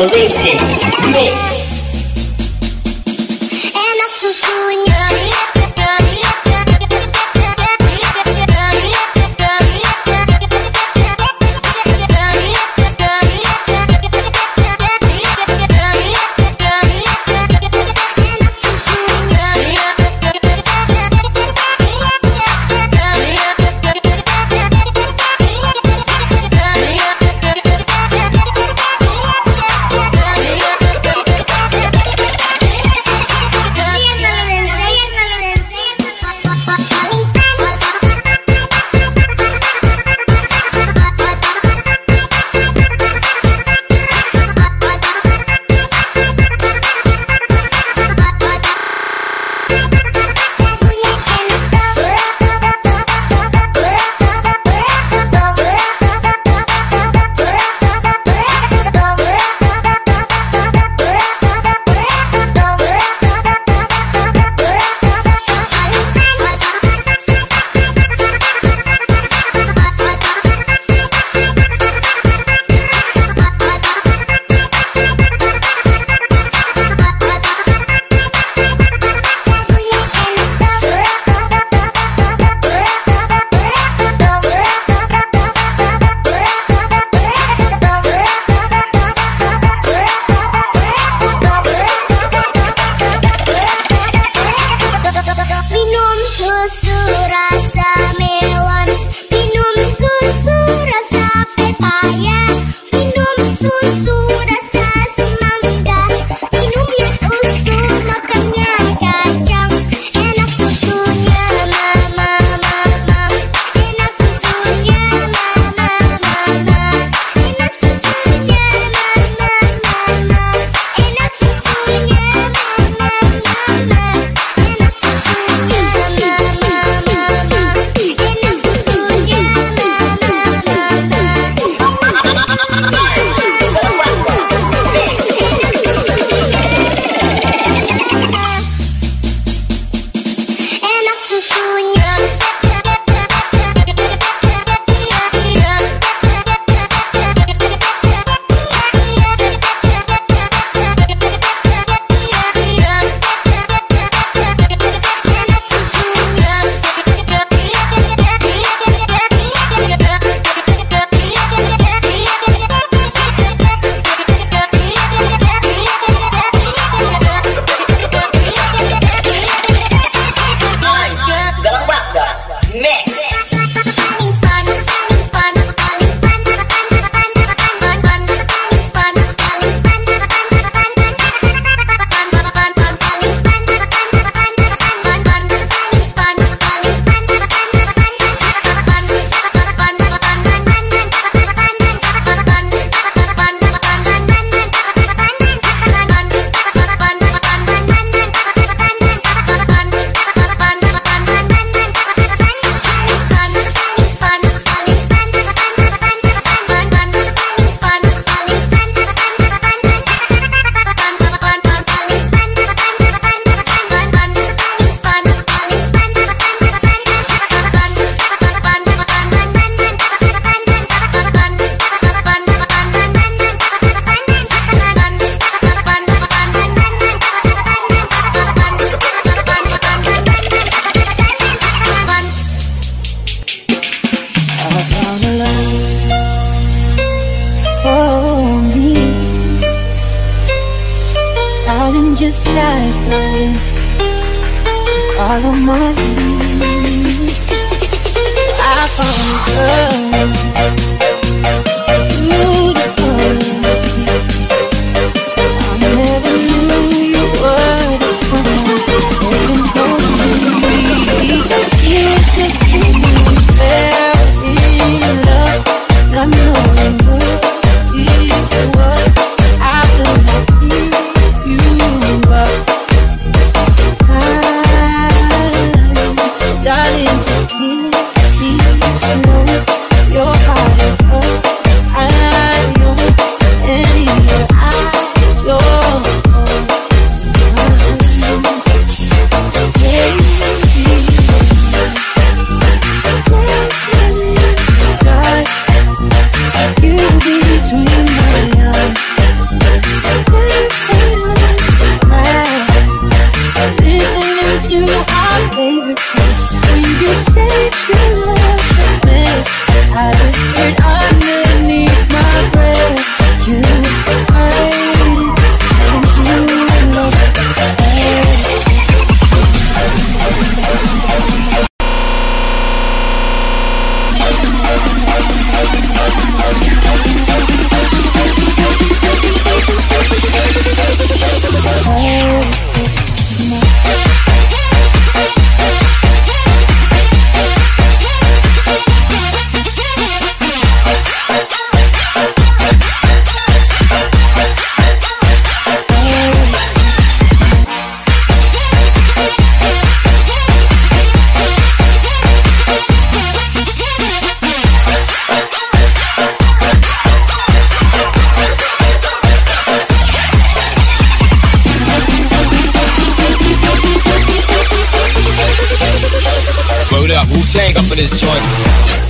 Innovations Mix. just that you, Follow my lead. When you I whispered underneath my breath You got Wu Tang up in this joint.